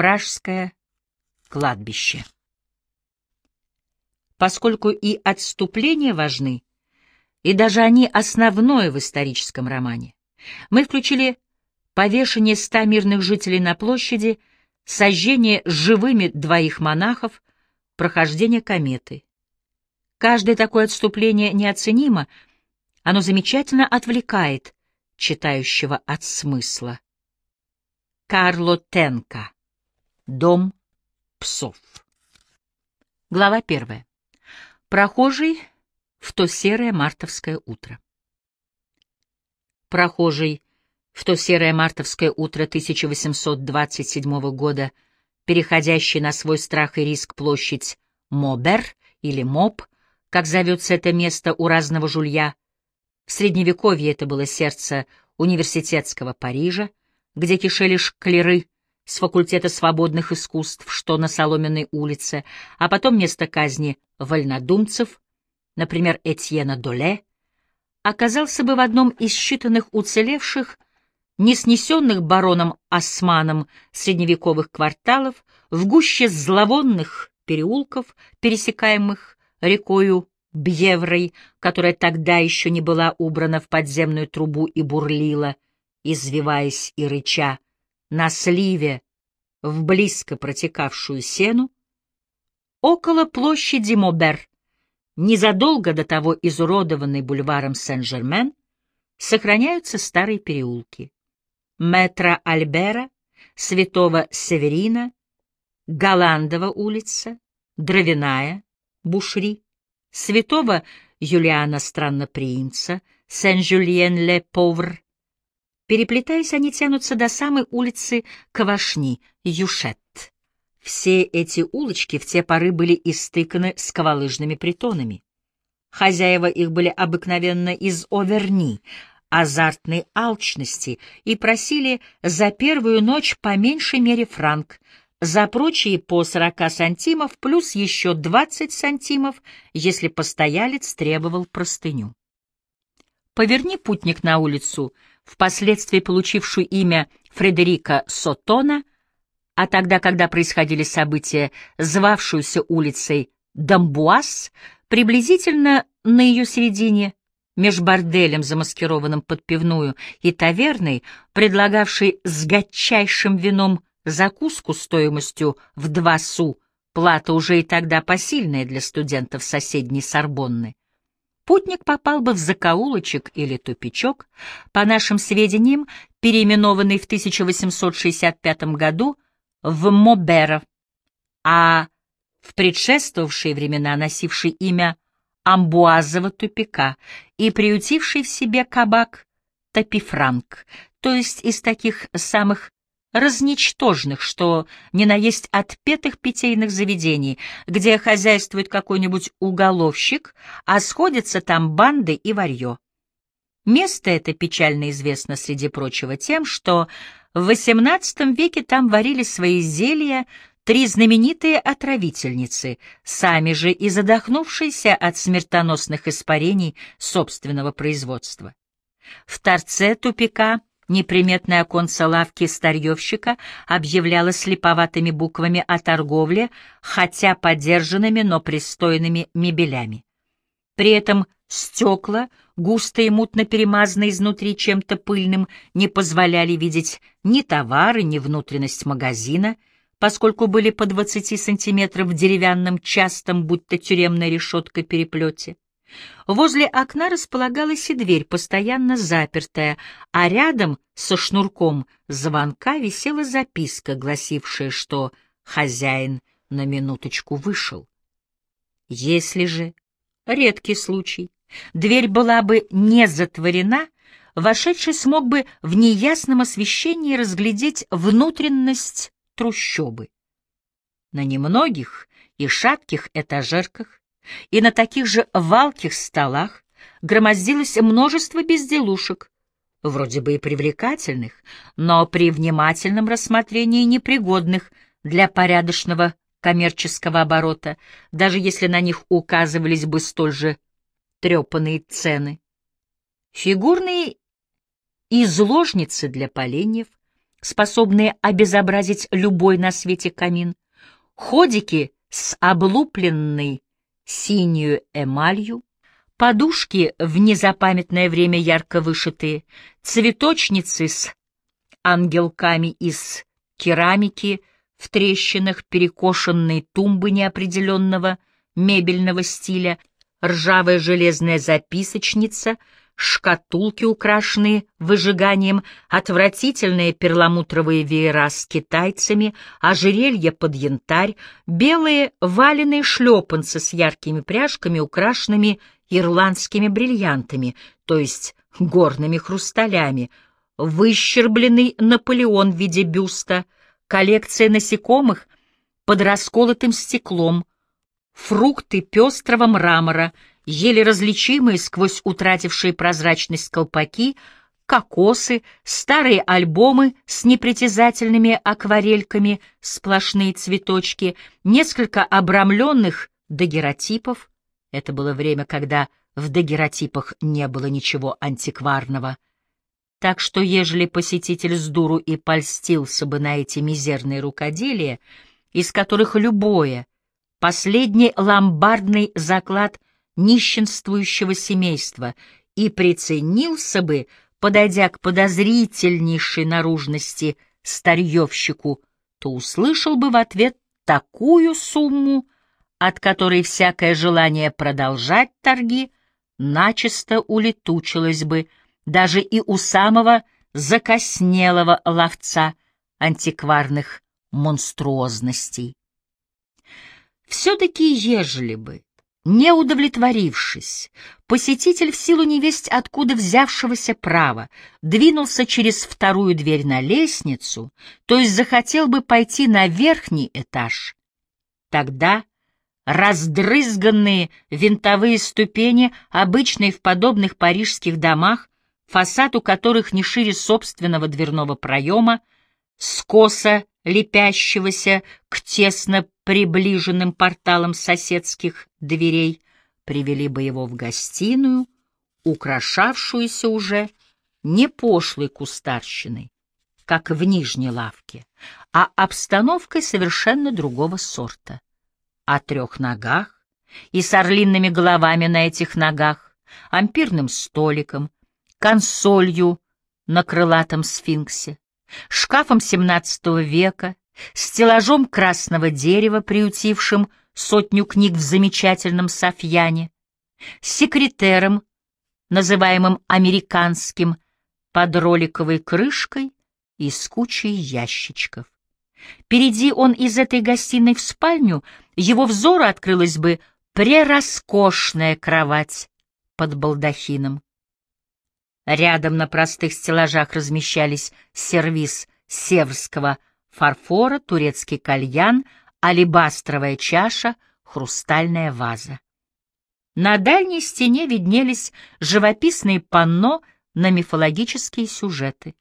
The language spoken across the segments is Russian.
Пражское кладбище. Поскольку и отступления важны, и даже они основное в историческом романе, мы включили повешение ста мирных жителей на площади, сожжение живыми двоих монахов, прохождение кометы. Каждое такое отступление неоценимо, оно замечательно отвлекает читающего от смысла. Карло Тенка. Дом псов. Глава первая. Прохожий в то серое мартовское утро. Прохожий в то серое мартовское утро 1827 года, переходящий на свой страх и риск площадь Мобер или Моб, как зовется это место у разного жулья, в Средневековье это было сердце университетского Парижа, где кишели шклеры с факультета свободных искусств, что на Соломенной улице, а потом место казни вольнодумцев, например, Этьена Доле, оказался бы в одном из считанных уцелевших, не снесенных бароном Османом средневековых кварталов, в гуще зловонных переулков, пересекаемых рекою Бьеврой, которая тогда еще не была убрана в подземную трубу и бурлила, извиваясь и рыча, на сливе в близко протекавшую сену, около площади Мобер, незадолго до того изуродованной бульваром Сен-Жермен, сохраняются старые переулки. Метро Альбера, Святого Северина, Голландова улица, Дровяная, Бушри, Святого Юлиана Странноприимца, Сен-Жюльен-Ле-Повр, Переплетаясь, они тянутся до самой улицы Кавашни, Юшет. Все эти улочки в те поры были истыканы скалолыжными притонами. Хозяева их были обыкновенно из Оверни, азартной алчности, и просили за первую ночь по меньшей мере франк, за прочие по 40 сантимов плюс еще 20 сантимов, если постоялец требовал простыню. Поверни путник на улицу — впоследствии получившую имя Фредерика Сотона, а тогда, когда происходили события, звавшуюся улицей Дамбуаз, приблизительно на ее середине, меж борделем, замаскированным под пивную, и таверной, предлагавшей с гадчайшим вином закуску стоимостью в два су, плата уже и тогда посильная для студентов соседней Сорбонны, путник попал бы в закоулочек или тупичок, по нашим сведениям, переименованный в 1865 году в Мобера, а в предшествовавшие времена носивший имя Амбуазова тупика и приютивший в себе кабак Топифранк, то есть из таких самых разничтожных, что не наесть отпетых питейных заведений, где хозяйствует какой-нибудь уголовщик, а сходятся там банды и варьё. Место это печально известно, среди прочего, тем, что в XVIII веке там варили свои зелья три знаменитые отравительницы, сами же и задохнувшиеся от смертоносных испарений собственного производства. В торце тупика Неприметное оконце лавки старьевщика объявляло слеповатыми буквами о торговле, хотя подержанными, но пристойными мебелями. При этом стекла, густо и мутно перемазанные изнутри чем-то пыльным, не позволяли видеть ни товары, ни внутренность магазина, поскольку были по 20 сантиметров в деревянном частом, будто тюремная решетка переплете. Возле окна располагалась и дверь, постоянно запертая, а рядом со шнурком звонка висела записка, гласившая, что хозяин на минуточку вышел. Если же, редкий случай, дверь была бы не затворена, вошедший смог бы в неясном освещении разглядеть внутренность трущобы. На немногих и шатких этажерках и на таких же валких столах громоздилось множество безделушек, вроде бы и привлекательных, но при внимательном рассмотрении непригодных для порядочного коммерческого оборота, даже если на них указывались бы столь же трепанные цены. Фигурные изложницы для поленьев, способные обезобразить любой на свете камин, ходики с облупленной синюю эмалью, подушки в незапамятное время ярко вышитые, цветочницы с ангелками из керамики в трещинах, перекошенные тумбы неопределенного мебельного стиля, ржавая железная записочница — шкатулки, украшенные выжиганием, отвратительные перламутровые веера с китайцами, ожерелья под янтарь, белые валеные шлепанцы с яркими пряжками, украшенными ирландскими бриллиантами, то есть горными хрусталями, выщербленный Наполеон в виде бюста, коллекция насекомых под расколотым стеклом, фрукты пестрого мрамора — еле различимые сквозь утратившие прозрачность колпаки, кокосы, старые альбомы с непритязательными акварельками, сплошные цветочки, несколько обрамленных дагеротипов. Это было время, когда в дагеротипах не было ничего антикварного. Так что, ежели посетитель с дуру и польстился бы на эти мизерные рукоделия, из которых любое, последний ломбардный заклад — нищенствующего семейства и приценился бы, подойдя к подозрительнейшей наружности старьевщику, то услышал бы в ответ такую сумму, от которой всякое желание продолжать торги начисто улетучилось бы даже и у самого закоснелого ловца антикварных монструозностей. Все-таки ежели бы не удовлетворившись, посетитель в силу невесть откуда взявшегося права двинулся через вторую дверь на лестницу, то есть захотел бы пойти на верхний этаж. Тогда раздрызганные винтовые ступени, обычные в подобных парижских домах, фасад у которых не шире собственного дверного проема, скоса лепящегося к тесно приближенным порталам соседских дверей, привели бы его в гостиную, украшавшуюся уже не пошлой кустарщиной, как в нижней лавке, а обстановкой совершенно другого сорта. О трех ногах и с орлиными головами на этих ногах, ампирным столиком, консолью на крылатом сфинксе, шкафом XVII века, стеллажом красного дерева, приютившим сотню книг в замечательном Софьяне, секретером, называемым американским, под роликовой крышкой и с кучей ящичков. Перейди он из этой гостиной в спальню, его взору открылась бы прероскошная кровать под балдахином. Рядом на простых стеллажах размещались сервиз северского фарфора, турецкий кальян, алебастровая чаша, хрустальная ваза. На дальней стене виднелись живописные панно на мифологические сюжеты.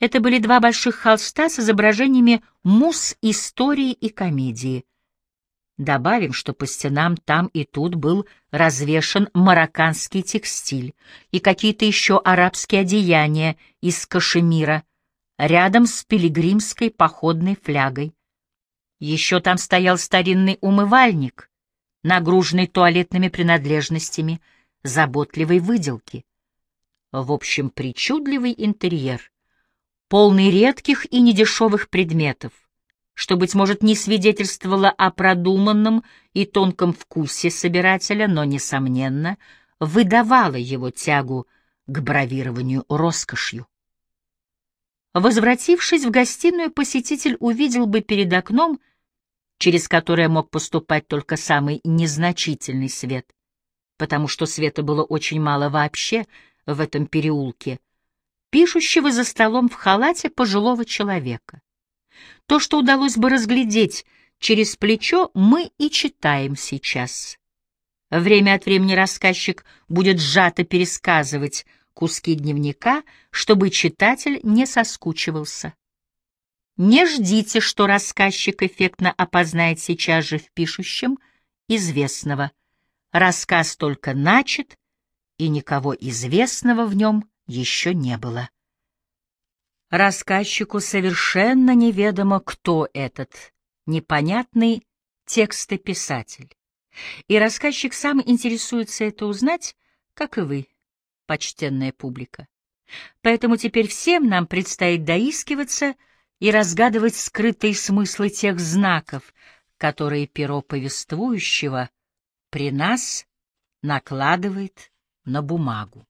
Это были два больших холста с изображениями мус истории и комедии. Добавим, что по стенам там и тут был развешан марокканский текстиль и какие-то еще арабские одеяния из кашемира, рядом с пилигримской походной флягой. Еще там стоял старинный умывальник, нагруженный туалетными принадлежностями, заботливой выделки. В общем, причудливый интерьер, полный редких и недешевых предметов, что, быть может, не свидетельствовало о продуманном и тонком вкусе собирателя, но, несомненно, выдавало его тягу к бравированию роскошью. Возвратившись в гостиную, посетитель увидел бы перед окном, через которое мог поступать только самый незначительный свет, потому что света было очень мало вообще в этом переулке, пишущего за столом в халате пожилого человека. То, что удалось бы разглядеть через плечо, мы и читаем сейчас. Время от времени рассказчик будет сжато пересказывать куски дневника, чтобы читатель не соскучивался. Не ждите, что рассказчик эффектно опознает сейчас же в пишущем известного. Рассказ только начат, и никого известного в нем еще не было. Рассказчику совершенно неведомо, кто этот непонятный текстописатель. И рассказчик сам интересуется это узнать, как и вы, почтенная публика. Поэтому теперь всем нам предстоит доискиваться и разгадывать скрытые смыслы тех знаков, которые перо повествующего при нас накладывает на бумагу.